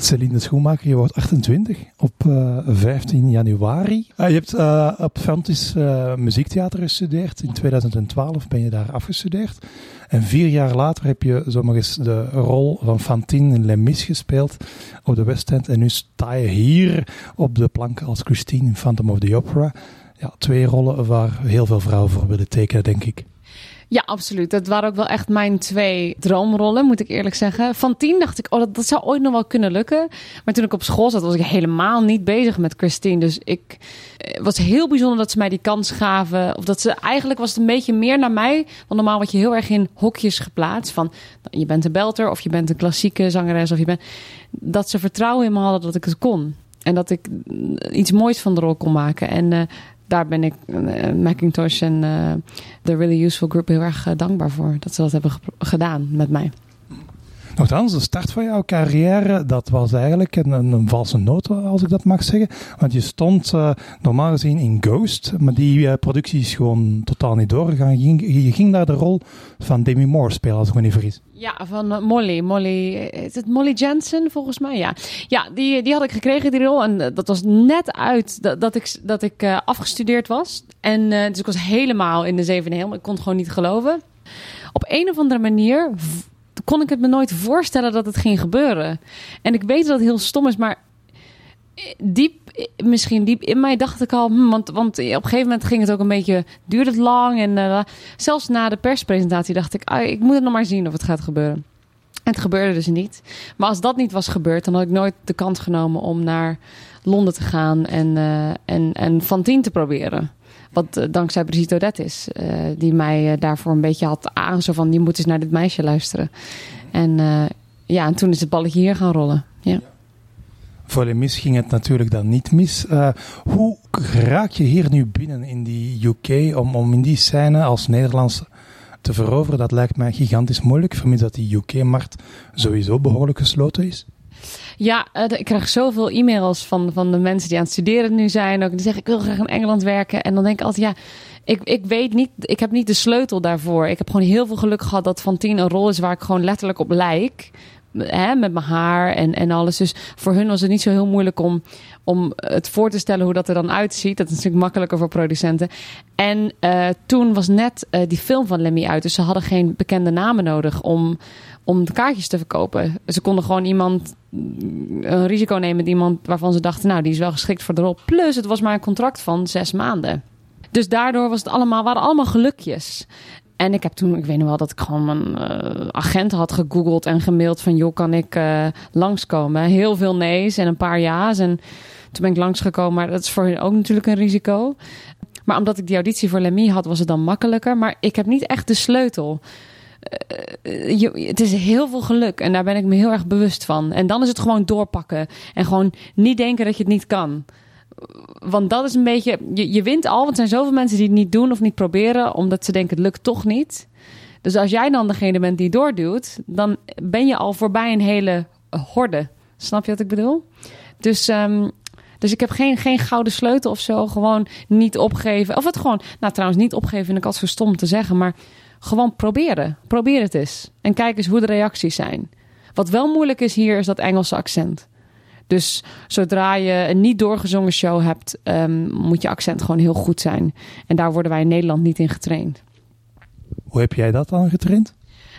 Celine Schoenmaker, je wordt 28 op uh, 15 januari. Uh, je hebt uh, op Fantis muziektheater gestudeerd. In 2012 ben je daar afgestudeerd. En vier jaar later heb je zomaar de rol van Fantine in Les Mis gespeeld op de West End. En nu sta je hier op de plank als Christine in Phantom of the Opera. Ja, twee rollen waar heel veel vrouwen voor willen tekenen, denk ik. Ja, absoluut. Dat waren ook wel echt mijn twee droomrollen, moet ik eerlijk zeggen. Van tien dacht ik, oh, dat, zou ooit nog wel kunnen lukken. Maar toen ik op school zat, was ik helemaal niet bezig met Christine. Dus ik het was heel bijzonder dat ze mij die kans gaven. Of dat ze eigenlijk was het een beetje meer naar mij. Want normaal word je heel erg in hokjes geplaatst. Van je bent een belter of je bent een klassieke zangeres. Of je bent. Dat ze vertrouwen in me hadden dat ik het kon. En dat ik iets moois van de rol kon maken. En uh, daar ben ik uh, Macintosh en uh, The Really Useful Group heel erg dankbaar voor. Dat ze dat hebben gedaan met mij. Nochtans, de start van jouw carrière, dat was eigenlijk een, een, valse noot, als ik dat mag zeggen. Want je stond uh, normaal gezien in Ghost, maar die uh, productie is gewoon totaal niet doorgegaan. Je, je ging daar de rol van Demi Moore spelen, als ik me niet vergis. Ja, van uh, Molly. Molly, is het Molly Jensen volgens mij? Ja, ja die, die had ik gekregen, die rol. En dat was net uit dat, ik, dat ik afgestudeerd was. En dus ik was helemaal in de zevende hemel. Ik kon het gewoon niet geloven. Op een of andere manier kon ik het me nooit voorstellen dat het ging gebeuren. En ik weet dat het heel stom is, maar diep, misschien diep in mij dacht ik al, hm, want, want op een gegeven moment ging het ook een beetje, duurde het lang. En uh, zelfs na de perspresentatie dacht ik, ah, ik moet het nog maar zien of het gaat gebeuren. En het gebeurde dus niet. Maar als dat niet was gebeurd, dan had ik nooit de kans genomen om naar Londen te gaan en, uh, en, en Fantine te proberen. Wat uh, dankzij Brigitte Odet is. Uh, die mij uh, daarvoor een beetje had aangezo van... je moet eens naar dit meisje luisteren. En ja, en toen is het balletje hier gaan rollen. Ja. Voor de mis ging het natuurlijk dan niet mis. hoe raak je hier nu binnen in die UK om, om in die scène als Nederlands te veroveren? Dat lijkt mij gigantisch moeilijk, vermits dat die UK-markt sowieso behoorlijk gesloten is. Ja, uh, ik krijg zoveel e-mails van, van de mensen die aan het studeren nu zijn. Ook, die zeggen, ik wil graag in Engeland werken. En dan denk ik altijd, ja, ik, ik weet niet, ik heb niet de sleutel daarvoor. Ik heb gewoon heel veel geluk gehad dat Fantine een rol is waar ik gewoon letterlijk op lijk. Hè, met mijn haar en, en alles. Dus voor hun was het niet zo heel moeilijk om, om het voor te stellen hoe dat er dan uitziet. Dat is natuurlijk makkelijker voor producenten. En uh, toen was net uh, die film van Lemmy uit. Dus ze hadden geen bekende namen nodig om, om de kaartjes te verkopen. Ze konden gewoon iemand een risico nemen met iemand waarvan ze dachten, nou, die is wel geschikt voor de rol. Plus, het was maar een contract van zes maanden. Dus daardoor was het allemaal, waren allemaal gelukjes. En ik heb toen, ik weet nog wel dat ik gewoon mijn uh, agent had gegoogeld en gemaild van, joh, kan ik uh, langskomen? Heel veel nee's en een paar ja's. En toen ben ik langsgekomen, maar dat is voor hun ook natuurlijk een risico. Maar omdat ik die auditie voor Lemmy had, was het dan makkelijker. Maar ik heb niet echt de sleutel. Uh, je, het is heel veel geluk en daar ben ik me heel erg bewust van. En dan is het gewoon doorpakken en gewoon niet denken dat je het niet kan. Want dat is een beetje, je, je wint al, want er zijn zoveel mensen die het niet doen of niet proberen, omdat ze denken het lukt toch niet. Dus als jij dan degene bent die doorduwt, dan ben je al voorbij een hele horde. Snap je wat ik bedoel? Dus um, dus ik heb geen, geen gouden sleutel of zo. Gewoon niet opgeven. Of het gewoon, nou trouwens, niet opgeven vind ik altijd zo stom te zeggen. Maar gewoon proberen. Probeer het eens. En kijk eens hoe de reacties zijn. Wat wel moeilijk is hier, is dat Engelse accent. Dus zodra je een niet doorgezongen show hebt, um, moet je accent gewoon heel goed zijn. En daar worden wij in Nederland niet in getraind. Hoe heb jij dat dan getraind?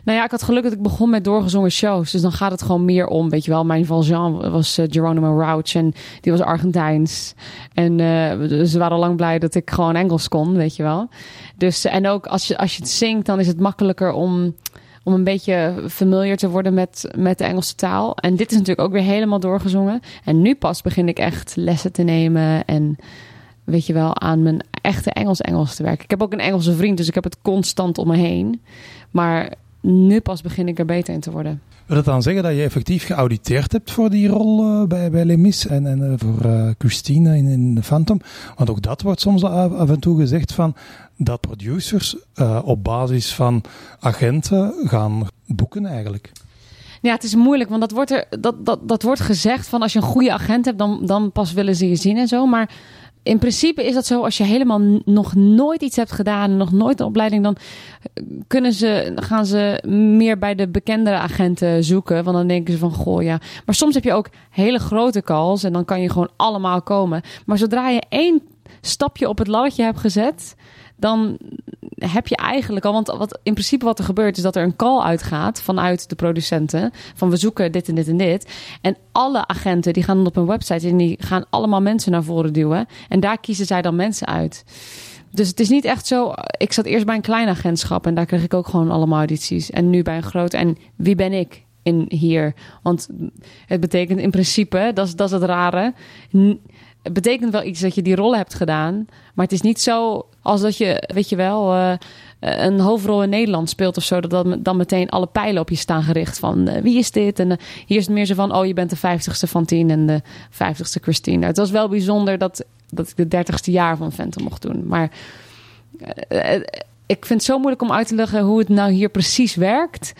Nou ja, ik had geluk dat ik begon met doorgezongen shows. Dus dan gaat het gewoon meer om, weet je wel. Mijn Valjean was uh, Geronimo en die was Argentijns. En uh, ze waren lang blij dat ik gewoon Engels kon, weet je wel. Dus, en ook als je, als je het zingt, dan is het makkelijker om, om een beetje familiar te worden met, met de Engelse taal. En dit is natuurlijk ook weer helemaal doorgezongen. En nu pas begin ik echt lessen te nemen en weet je wel, aan mijn echte Engels-Engels te werken. Ik heb ook een Engelse vriend, dus ik heb het constant om me heen. Maar nu pas begin ik er beter in te worden. Wil dat dan zeggen dat je effectief geauditeerd hebt voor die rol uh, bij, bij Lemis en, en uh, voor uh, Christine in, in The Phantom? Want ook dat wordt soms af en toe gezegd van dat producers op basis van agenten gaan boeken eigenlijk. Ja, het is moeilijk, want dat wordt, er, dat, dat, dat wordt gezegd van als je een goede agent hebt, dan, dan pas willen ze je zien en zo. Maar in principe is dat zo als je helemaal nog nooit iets hebt gedaan, nog nooit een opleiding, dan kunnen ze, gaan ze meer bij de bekendere agenten zoeken. Want dan denken ze van, goh ja. Maar soms heb je ook hele grote calls en dan kan je gewoon allemaal komen. Maar zodra je één stapje op het laddertje hebt gezet, dan heb je eigenlijk al. Want wat, in principe wat er gebeurt is dat er een call uitgaat vanuit de producenten. Van we zoeken dit en dit en dit. En alle agenten die gaan dan op een website en die gaan allemaal mensen naar voren duwen. En daar kiezen zij dan mensen uit. Dus het is niet echt zo. Ik zat eerst bij een klein agentschap en daar kreeg ik ook gewoon allemaal audities. En nu bij een groot. En wie ben ik in hier? Want het betekent in principe, dat is, dat is het rare het betekent wel iets dat je die rol hebt gedaan. Maar het is niet zo als dat je, weet je wel, uh, een hoofdrol in Nederland speelt of zo. Dat dan meteen alle pijlen op je staan gericht. Van uh, wie is dit? En hier is het meer zo van: oh, je bent de vijftigste van tien en de vijftigste Christine. Het was wel bijzonder dat, dat ik de dertigste jaar van Phantom mocht doen. Maar ik vind het zo moeilijk om uit te leggen hoe het nou hier precies werkt.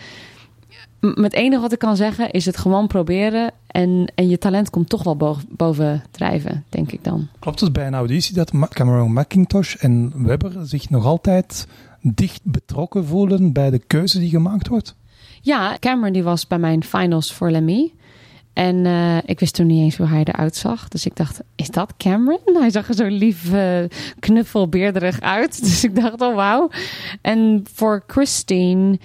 Met enige wat ik kan zeggen is het gewoon proberen. En, en je talent komt toch wel boven, boven drijven, denk ik dan. Klopt het bij een auditie dat Cameron McIntosh en Webber zich nog altijd dicht betrokken voelen bij de keuze die gemaakt wordt? Ja, Cameron die was bij mijn finals voor Lemmy. En uh, ik wist toen niet eens hoe hij eruit zag. Dus ik dacht, is dat Cameron? Hij zag er zo lief uh, knuffelbeerderig uit. Dus ik dacht, oh wauw. En voor Christine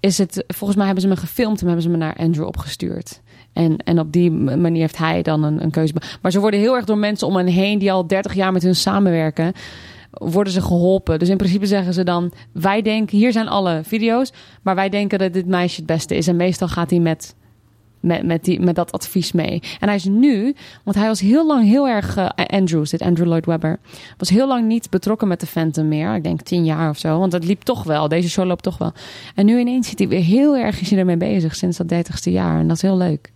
is het, volgens mij hebben ze me gefilmd en hebben ze me naar Andrew opgestuurd. En, en op die manier heeft hij dan een, een keuze. Maar ze worden heel erg door mensen om hen heen die al 30 jaar met hun samenwerken, worden ze geholpen. Dus in principe zeggen ze dan: Wij denken, hier zijn alle video's, maar wij denken dat dit meisje het beste is. En meestal gaat hij met met, met, die, met dat advies mee. En hij is nu, want hij was heel lang heel erg, uh, Andrew, dit Andrew Lloyd Webber, was heel lang niet betrokken met de Phantom meer. Ik denk tien jaar of zo, want het liep toch wel. Deze show loopt toch wel. En nu ineens zit hij weer heel erg is hij ermee bezig sinds dat dertigste jaar. En dat is heel leuk.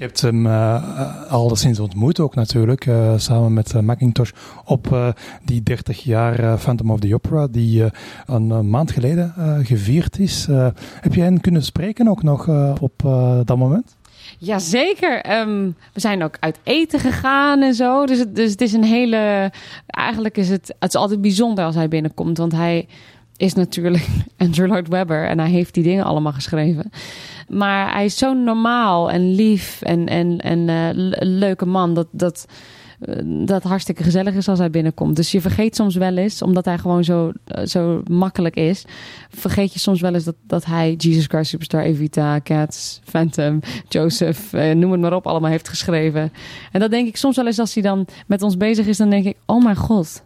Je hebt hem uh, al sinds ontmoet ook natuurlijk, uh, samen met Macintosh, op die 30 jaar Phantom of the Opera, die een maand geleden gevierd is. heb jij hen kunnen spreken ook nog op dat moment? Jazeker. Um, we zijn ook uit eten gegaan en zo. Dus het, dus het is een hele. Eigenlijk is het, het is altijd bijzonder als hij binnenkomt. Want hij is natuurlijk Andrew Lloyd Webber en hij heeft die dingen allemaal geschreven. Maar hij is zo normaal en lief en, en, en uh, leuke man dat. dat uh, dat hartstikke gezellig is als hij binnenkomt. Dus je vergeet soms wel eens, omdat hij gewoon zo, uh, zo makkelijk is, vergeet je soms wel eens dat, dat hij Jesus Christ Superstar, Evita, Cats, Phantom, Joseph, noem het maar op, allemaal heeft geschreven. En dat denk ik soms wel eens als hij dan met ons bezig is, dan denk ik, oh mijn god,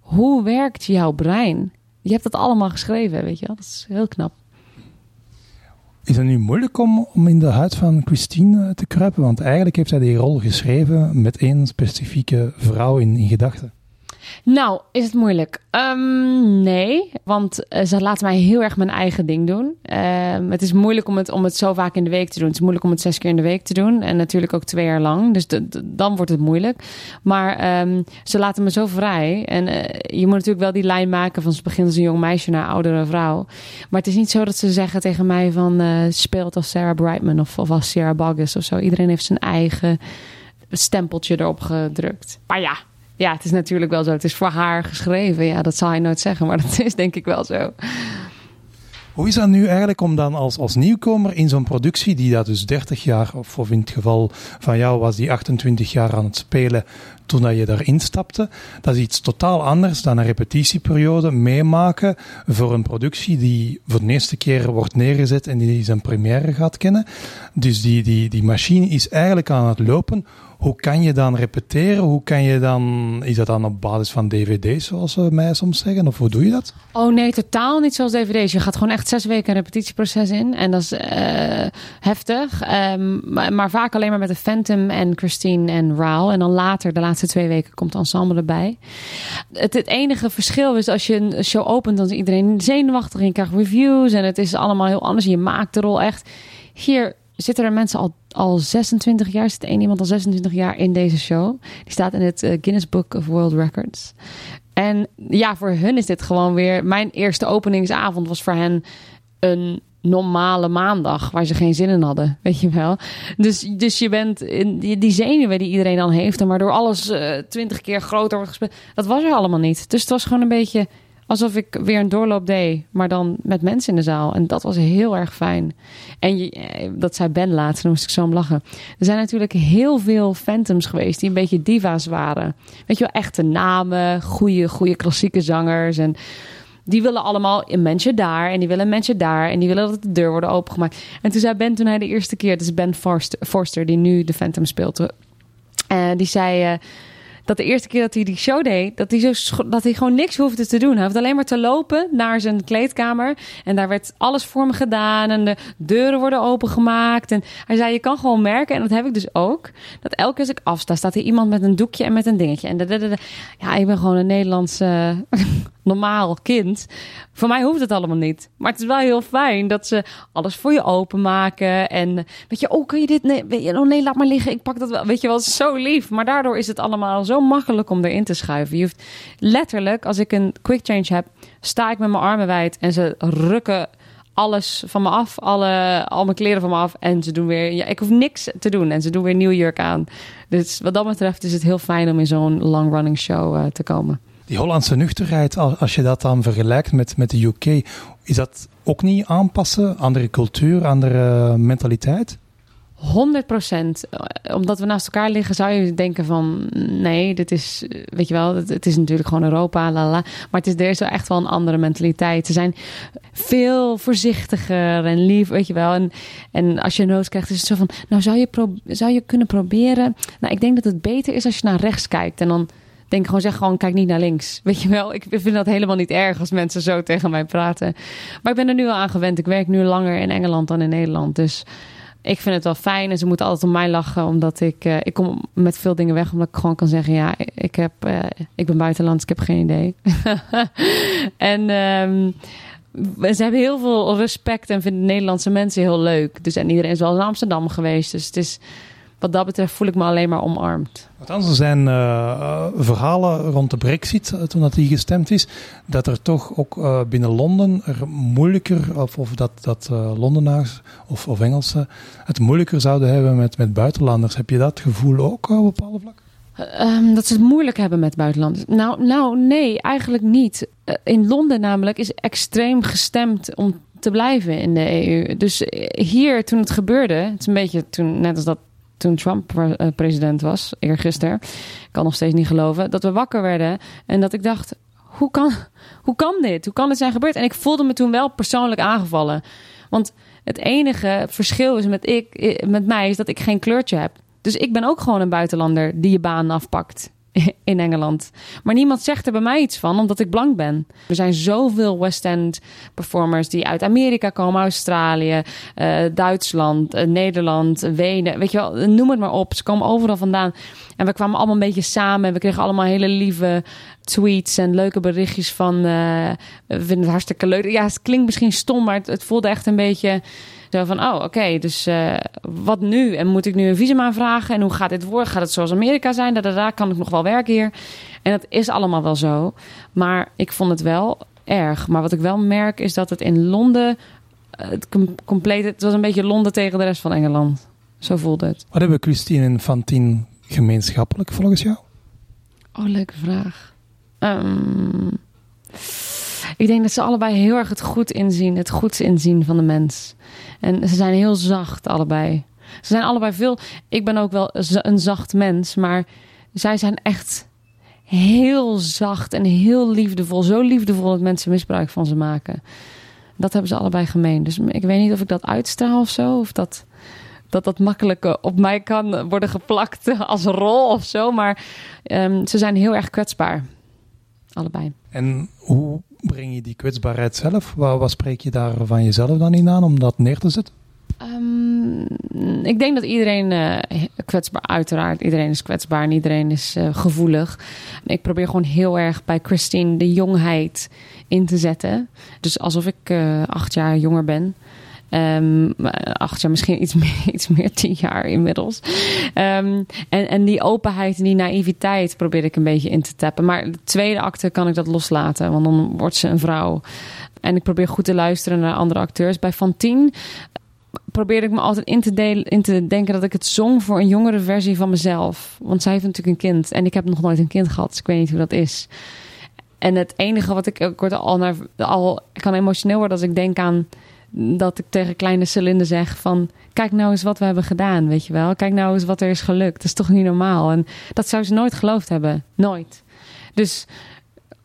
hoe werkt jouw brein? Je hebt dat allemaal geschreven, weet je wel. Dat is heel knap. Is het nu moeilijk om, om in de huid van Christine eh, te kruipen? Want eigenlijk heeft hij die rol geschreven met één specifieke vrouw in, in gedachten. Nou, is het moeilijk? Um, nee, want uh, ze laten mij heel erg mijn eigen ding doen. Uh, het is moeilijk om het, om het zo vaak in de week te doen. Het is moeilijk om het zes keer in de week te doen. En natuurlijk ook twee jaar lang. Dus dan wordt het moeilijk. Maar um, ze laten me zo vrij. En uh, je moet natuurlijk wel die lijn maken van ze begint als een jong meisje naar oudere vrouw. Maar het is niet zo dat ze zeggen tegen mij van uh, speelt als Sarah Brightman of, of als Sarah Boggess of zo. Iedereen heeft zijn eigen stempeltje erop gedrukt. Maar ja, ja, het is natuurlijk wel zo. Het is voor haar geschreven. Ja, dat zal hij nooit zeggen, maar dat is denk ik wel zo. Hoe is dat nu eigenlijk om dan als, als nieuwkomer in zo'n productie, die dat dus 30 jaar, of, of in het geval van jou was die 28 jaar aan het spelen toen dat je daarin stapte, dat is iets totaal anders dan een repetitieperiode meemaken voor een productie die voor de eerste keer wordt neergezet en die zijn première gaat kennen. Dus die, die, die machine is eigenlijk aan het lopen hoe kan je dan repeteren? Hoe kan je dan, is dat dan op basis van dvd's zoals we mij soms zeggen? Of hoe doe je dat? Oh nee, totaal niet zoals dvd's. Je gaat gewoon echt zes weken een repetitieproces in. En dat is uh, heftig. Um, maar, vaak alleen maar met de Phantom en Christine en Raal. En dan later, de laatste twee weken, komt het ensemble erbij. Het, het enige verschil is als je een show opent, dan is iedereen zenuwachtig en je krijgt reviews. En het is allemaal heel anders. Je maakt de rol echt. Hier zitten er mensen al, al 26 jaar, zit één iemand al 26 jaar in deze show. Die staat in het uh, Guinness Book of World Records. En ja, voor hun is dit gewoon weer. Mijn eerste openingsavond was voor hen een normale maandag waar ze geen zin in hadden, weet je wel. Dus, dus je bent in die, die zenuwen die iedereen dan heeft en waardoor alles eh, twintig keer groter wordt gespeeld, dat was er allemaal niet. Dus het was gewoon een beetje alsof ik weer een doorloop deed, maar dan met mensen in de zaal. En dat was heel erg fijn. En eh, dat zei Ben laatst, dan moest ik zo om lachen. Er zijn natuurlijk heel veel phantoms geweest die een beetje diva's waren. Weet je wel, echte namen, goede, goede klassieke zangers en die willen allemaal een mensje daar en die willen mensje daar en die willen dat de deur worden opengemaakt. En toen zei Ben toen hij de eerste keer, het is Ben Forster, die nu de Phantom speelt, uh, die zei uh, dat de eerste keer dat hij die show deed, dat hij, zo, dat hij gewoon niks hoefde te doen. Hij hoefde alleen maar te lopen naar zijn kleedkamer en daar werd alles voor me gedaan en de deuren worden opengemaakt. En hij zei, je kan gewoon merken, en dat heb ik dus ook, dat elke keer als ik afsta, staat er iemand met een doekje en met een dingetje. En ja, ik ben gewoon een Nederlandse normaal kind. Voor mij hoeft het allemaal niet. Maar het is wel heel fijn dat ze alles voor je openmaken. En weet je, oh, kun je dit? Nee, oh nee, laat maar liggen. Ik pak dat wel. Weet je wel, zo lief. Maar daardoor is het allemaal zo makkelijk om erin te schuiven. Je hoeft letterlijk, als ik een quick change heb, sta ik met mijn armen wijd en ze rukken alles van me af, alle, al mijn kleren van me af. En ze doen weer, ja, ik hoef niks te doen. En ze doen weer een nieuw jurk aan. Dus wat dat betreft is het heel fijn om in zo'n long running show uh, te komen die Hollandse nuchterheid, als je dat dan vergelijkt met, met de UK, is dat ook niet aanpassen? Andere cultuur, andere mentaliteit? 100 procent. Omdat we naast elkaar liggen, zou je denken van nee, dit is, weet je wel, het, is natuurlijk gewoon Europa, la Maar het is, er is wel echt wel een andere mentaliteit. Ze zijn veel voorzichtiger en lief, weet je wel. En, en als je nood krijgt, is het zo van, nou zou je, zou je kunnen proberen. Nou, ik denk dat het beter is als je naar rechts kijkt en dan denk gewoon, zeg gewoon, kijk niet naar links. Weet je wel, ik vind dat helemaal niet erg als mensen zo tegen mij praten. Maar ik ben er nu al aan gewend. Ik werk nu langer in Engeland dan in Nederland. Dus ik vind het wel fijn. En ze moeten altijd om mij lachen, omdat ik, uh, ik kom met veel dingen weg. Omdat ik gewoon kan zeggen, ja, ik, heb, uh, ik ben buitenlands, ik heb geen idee. en... Um, ze hebben heel veel respect en vinden Nederlandse mensen heel leuk. Dus en iedereen is wel in Amsterdam geweest. Dus het is, wat dat betreft voel ik me alleen maar omarmd. Althans, er zijn uh, verhalen rond de brexit, uh, toen dat die gestemd is, dat er toch ook uh, binnen Londen er moeilijker, of, of dat, dat Londenaars of, of Engelsen het moeilijker zouden hebben met, met buitenlanders. Heb je dat gevoel ook op alle vlakken? Um, dat ze het moeilijk hebben met buitenlanders. Nou, nou nee, eigenlijk niet. in Londen namelijk is extreem gestemd om te blijven in de EU. Dus hier, toen het gebeurde, het is een beetje toen, net als dat toen Trump eh, president was, eergisteren, ik kan nog steeds niet geloven, dat we wakker werden en dat ik dacht, hoe kan, hoe kan dit? Hoe kan dit zijn gebeurd? En ik voelde me toen wel persoonlijk aangevallen. Want het enige verschil is met, ik, eh, met mij is dat ik geen kleurtje heb. Dus ik ben ook gewoon een buitenlander die je baan afpakt in Engeland. Maar niemand zegt er bij mij iets van, omdat ik blank ben. Er zijn zoveel West End performers die uit Amerika komen, Australië, uh, Duitsland, uh, Nederland, Wenen. Weet je wel, noem het maar op. Ze komen overal vandaan. En we kwamen allemaal een beetje samen. En we kregen allemaal hele lieve tweets en leuke berichtjes van... Uh, we vinden het hartstikke leuk. Ja, het klinkt misschien stom, maar het voelde echt een beetje zo van, oh, oké, dus uh, wat nu? En moet ik nu een visum aanvragen? En hoe gaat dit worden? Gaat het zoals Amerika zijn? Daar, daar kan ik nog wel werken hier? En dat is allemaal wel zo. Maar ik vond het wel erg. Maar wat ik wel merk is dat het in Londen... Eh, het compleet, het was een beetje Londen tegen de rest van Engeland. Zo voelde het. Wat hebben Christine en Fantine gemeenschappelijk volgens jou? Oh, leuke vraag. Um, ik denk dat ze allebei heel erg het goed inzien, het goeds inzien van de mens. En ze zijn heel zacht, allebei. Ze zijn allebei veel. Ik ben ook wel een zacht mens, maar zij zijn echt heel zacht en heel liefdevol. Zo liefdevol dat mensen misbruik van ze maken. Dat hebben ze allebei gemeen. Dus ik weet niet of ik dat uitstraal of zo. Of dat dat, dat makkelijk op mij kan worden geplakt als rol of zo. Maar um, ze zijn heel erg kwetsbaar. Allebei. En hoe breng je die kwetsbaarheid zelf? Wat, wat spreek je daar van jezelf dan in aan om dat neer te zetten? Um, ik denk dat iedereen uh, kwetsbaar, uiteraard, iedereen is kwetsbaar en iedereen is uh, gevoelig. Ik probeer gewoon heel erg bij Christine de jongheid in te zetten. Dus alsof ik uh, acht jaar jonger ben. Um, acht jaar, misschien iets meer, iets meer, tien jaar inmiddels. Um, en, en die openheid en die naïviteit probeer ik een beetje in te tappen. Maar de tweede acte kan ik dat loslaten, want dan wordt ze een vrouw. En ik probeer goed te luisteren naar andere acteurs. Bij Fantine probeerde ik me altijd in te, delen, in te denken dat ik het zong voor een jongere versie van mezelf. Want zij heeft natuurlijk een kind en ik heb nog nooit een kind gehad, dus ik weet niet hoe dat is. En het enige wat ik, ik word al, naar, al kan emotioneel worden als ik denk aan dat ik tegen kleine Celinde zeg van... kijk nou eens wat we hebben gedaan, weet je wel. Kijk nou eens wat er is gelukt. Dat is toch niet normaal? En dat zou ze nooit geloofd hebben. Nooit. Dus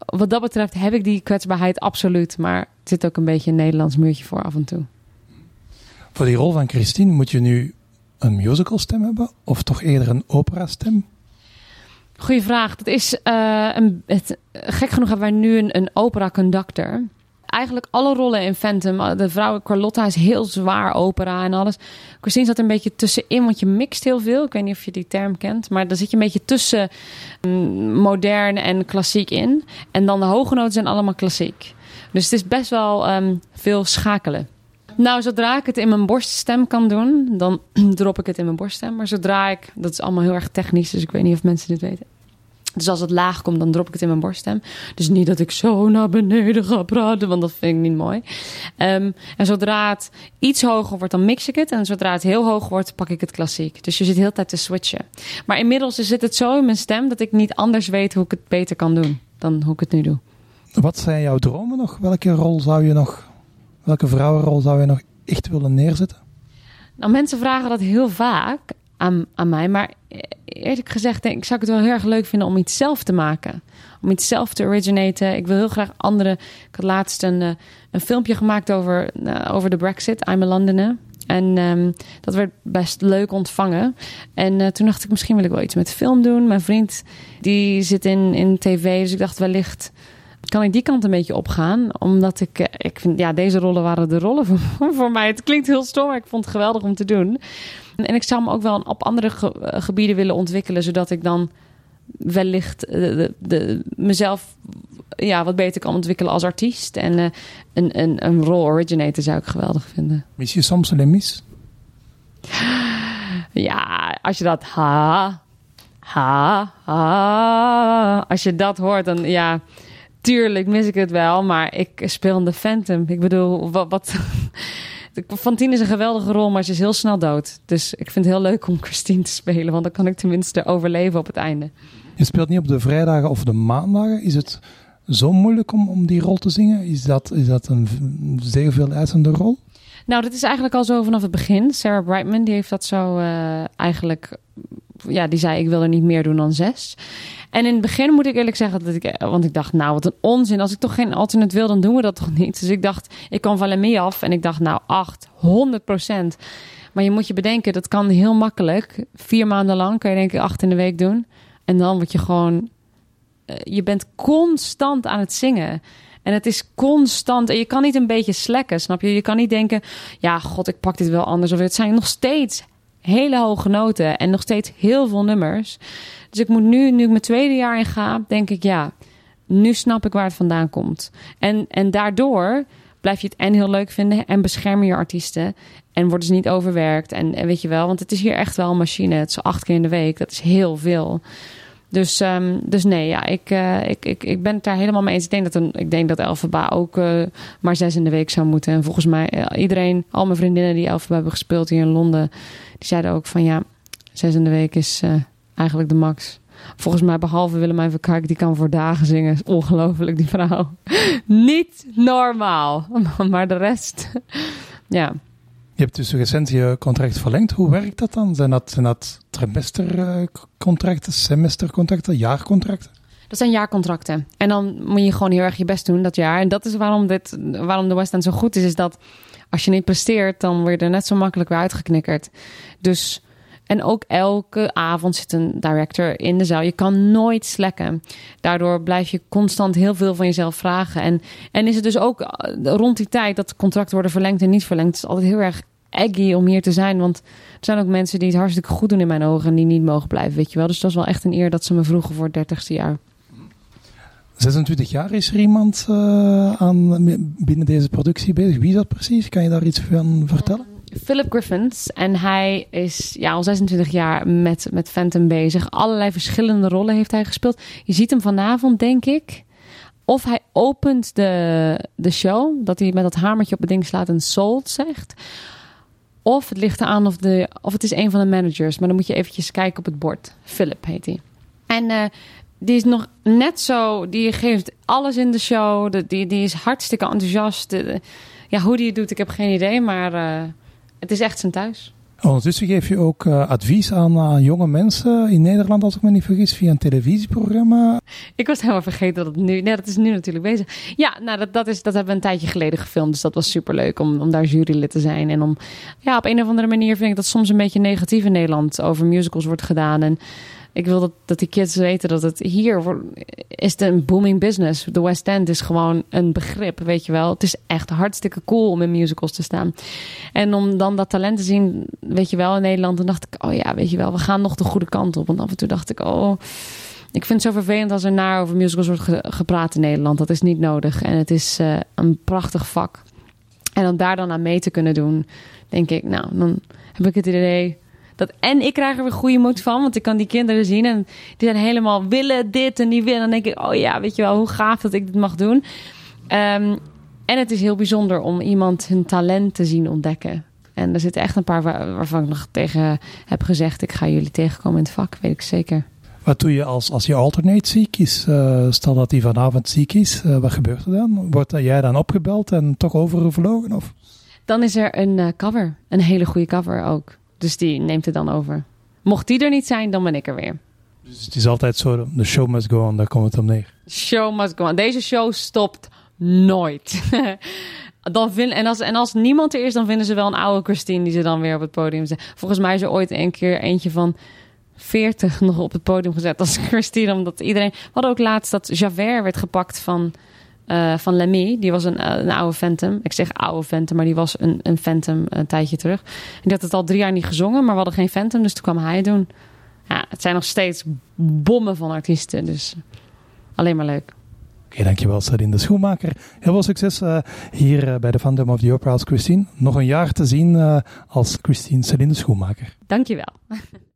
wat dat betreft heb ik die kwetsbaarheid absoluut. Maar er zit ook een beetje een Nederlands muurtje voor af en toe. Voor die rol van Christine moet je nu een musical stem hebben? Of toch eerder een opera stem? Goeie vraag. Dat is, uh, een, het, gek genoeg hebben wij nu een, een opera conductor eigenlijk alle rollen in Phantom. Eh, de vrouw Carlotta is heel zwaar opera en alles. Christine zat een beetje tussenin, want je mixt heel veel. Ik weet niet of je die term kent, maar dan zit je een beetje tussen mm, modern en klassiek in. En dan de hoge noten zijn allemaal klassiek. Dus het is best wel um, veel schakelen. Nou, zodra ik het in mijn borststem kan doen, dan drop ik het in mijn borststem. Maar zodra ik, dat is allemaal heel erg technisch, dus ik weet niet of mensen dit weten. Dus als het laag komt, dan drop ik het in mijn borststem. Dus niet dat ik zo naar beneden ga praten, want dat vind ik niet mooi. Um, en zodra het iets hoger wordt, dan mix ik het. En zodra het heel hoog wordt, pak ik het klassiek. Dus je zit heel de tijd te switchen. Maar inmiddels zit het zo in mijn stem dat ik niet anders weet hoe ik het beter kan doen dan hoe ik het nu doe. Wat zijn jouw dromen nog? Welke rol zou je nog, welke vrouwenrol zou je nog echt willen neerzetten? Nou, mensen vragen dat heel vaak aan, aan mij. Maar eerlijk gezegd, denk ik, zou ik het wel heel erg leuk vinden om iets zelf te maken. Om iets zelf te originaten. Ik wil heel graag andere. Ik had laatst een, eh, een filmpje gemaakt over, uh, over de Brexit. I'm a Londoner. En um, dat werd best leuk ontvangen. En uh, toen dacht ik, misschien wil ik wel iets met film doen. Mijn vriend, die zit in, in tv. Dus ik dacht, wellicht kan ik die kant een beetje opgaan. Omdat ik, ik vind, ja, deze rollen waren de rollen voor, voor mij. Het klinkt heel stom, maar ik vond het geweldig om te doen. En ik zou me ook wel op andere eh, gebieden willen ontwikkelen, zodat ik dan wellicht eh, de, de, mezelf ja, wat beter kan ontwikkelen als artiest. En uh, een, een, een rol originator zou ik geweldig vinden. Mis je soms een mis? Ja, als je dat ha, ha, ha, als je dat hoort, dan ja, tuurlijk mis ik het wel. Maar ik speel in de Phantom. Ik bedoel, wat, wat Fantine is een geweldige rol, maar ze is heel snel dood. Dus ik vind het heel leuk om Christine te spelen, want dan kan ik tenminste overleven op het einde. Je speelt niet op de vrijdagen of de maandagen. Is het zo moeilijk om, om die rol te zingen? Is dat, is dat een zeer veel eisende rol? Nou, dat is eigenlijk al zo vanaf het begin. Sarah Brightman die heeft dat zo uh, eigenlijk ja, die zei ik wil er niet meer doen dan zes. En in het begin moet ik eerlijk zeggen dat ik, want ik dacht, nou wat een onzin. Als ik toch geen alternate wil, dan doen we dat toch niet. Dus ik dacht, ik kan van Lemmy af en ik dacht, nou acht, 100 procent. Maar je moet je bedenken, dat kan heel makkelijk. Vier maanden lang kan je denk ik acht in de week doen. En dan word je gewoon, eh, je bent constant aan het zingen. En het is constant. En je kan niet een beetje slekken, snap je? Je kan niet denken, ja, god, ik pak dit wel anders. Of het zijn nog steeds hele hoge noten en nog steeds heel veel nummers. Dus ik moet nu, nu ik mijn tweede jaar in ga, denk ik ja, nu snap ik waar het vandaan komt. En, en daardoor blijf je het en heel leuk vinden en beschermen je artiesten. En worden ze niet overwerkt. En, en weet je wel, want het is hier echt wel een machine. Het is acht keer in de week, dat is heel veel. Dus, um, dus nee, ja, ik, uh, ik, ik, ik ben het daar helemaal mee eens. Ik denk dat, een, ik denk dat Elfaba ook uh, maar zes in de week zou moeten. En volgens mij, uh, iedereen, al mijn vriendinnen die Elfaba hebben gespeeld hier in Londen, die zeiden ook van ja, zes in de week is eigenlijk de max. Volgens mij, behalve Willemijn Verkijk, die kan voor dagen zingen. Ongelooflijk, die vrouw. Niet normaal. Maar de rest, ja. Je hebt dus recent je contract verlengd. Hoe werkt dat dan? Zijn dat, zijn dat trimestercontracten, semestercontracten, jaarcontracten? Dat zijn jaarcontracten. En dan moet je gewoon heel erg je best doen dat jaar. En dat is waarom, dit, waarom de West End zo goed is. Is dat als je niet presteert, dan word je er net zo makkelijk weer uitgeknikkerd. Dus en ook elke avond zit een director in de zaal. Je kan nooit slekken. Daardoor blijf je constant heel veel van jezelf vragen. En, en is het dus ook eh, rond die tijd dat contracten worden verlengd en niet verlengd. Het is altijd heel erg eggy om hier te zijn. Want er zijn ook mensen die het hartstikke goed doen in mijn ogen en die niet mogen blijven, weet je wel. Dus dat is wel echt een eer dat ze me vroegen voor het dertigste jaar. 26 jaar is er iemand uh, aan binnen deze productie bezig. Wie is dat precies? Kan je daar iets van vertellen? Philip Griffins. En hij is ja, al 26 jaar met, met Phantom bezig. Allerlei verschillende rollen heeft hij gespeeld. Je ziet hem vanavond, denk ik. of hij opent de, de show, dat hij met dat hamertje op het ding slaat en sold zegt. Of het ligt eraan of, de, of het is een van de managers. Maar dan moet je eventjes kijken op het bord. Philip heet hij. En uh, die is nog net zo... Die geeft alles in de show. De, die, die is hartstikke enthousiast. De, ja, hoe die het doet, ik heb geen idee. Maar uh, het is echt zijn thuis. Ondertussen geef je ook uh, advies aan uh, jonge mensen in Nederland, als ik me niet vergis, via een televisieprogramma. Ik was helemaal vergeten dat het nu, nee, dat is nu natuurlijk bezig. Ja, nou, dat, dat, is, dat hebben we een tijdje geleden gefilmd, dus dat was superleuk om, om daar jurylid te zijn. En om, ja, op een of andere manier vind ik dat soms een beetje negatief in Nederland over musicals wordt gedaan. En ik wil dat, dat die kids weten dat het hier is het een booming business. De West End is gewoon een begrip, weet je wel. Het is echt hartstikke cool om in musicals te staan. En om dan dat talent te zien, weet je wel, in Nederland, dan dacht ik, oh ja, weet je wel, we gaan nog de goede kant op. Want af en toe dacht ik, oh, ik vind het zo vervelend als er naar over musicals wordt gepraat in Nederland. Dat is niet nodig. En het is uh, een prachtig vak. En om daar dan aan mee te kunnen doen, denk ik, nou, dan heb ik het idee dat, en ik krijg er weer goede moed van, want ik kan die kinderen zien en die zijn helemaal willen dit en die willen. Dan denk ik, oh ja, weet je wel, hoe gaaf dat ik dit mag doen. Um, en het is heel bijzonder om iemand hun talent te zien ontdekken. En er zitten echt een paar waar, waarvan ik nog tegen heb gezegd: ik ga jullie tegenkomen in het vak, weet ik zeker. Wat doe je als, als je alternate ziek is? Uh, stel dat hij vanavond ziek is, uh, wat gebeurt er dan? Wordt jij dan opgebeld en toch overgevlogen? Of? Dan is er een uh, cover, een hele goede cover ook. Dus die neemt het dan over. Mocht die er niet zijn, dan ben ik er weer. Dus het is altijd zo, de show must go on, daar komt het om neer. Show must go on. Deze show stopt nooit. dan vind, en, als, en als niemand er is, dan vinden ze wel een oude Christine die ze dan weer op het podium zet. Volgens mij is er ooit een keer eentje van 40 nog op het podium gezet als Christine. Omdat iedereen. We hadden ook laatst dat Javert werd gepakt van uh, van Lemmy. Die was een, uh, een oude Phantom. Ik zeg oude Phantom, maar die was een, een Phantom een tijdje terug. Ik had het al drie jaar niet gezongen, maar we hadden geen Phantom. Dus toen kwam hij doen. Ja, het zijn nog steeds bommen van artiesten. Dus alleen maar leuk. Oké, okay, dankjewel Sadine de Schoenmaker. Heel veel succes uh, hier bij de Phantom of the Opera als Christine. Nog een jaar te zien als Christine Sadine de Schoenmaker. Dankjewel.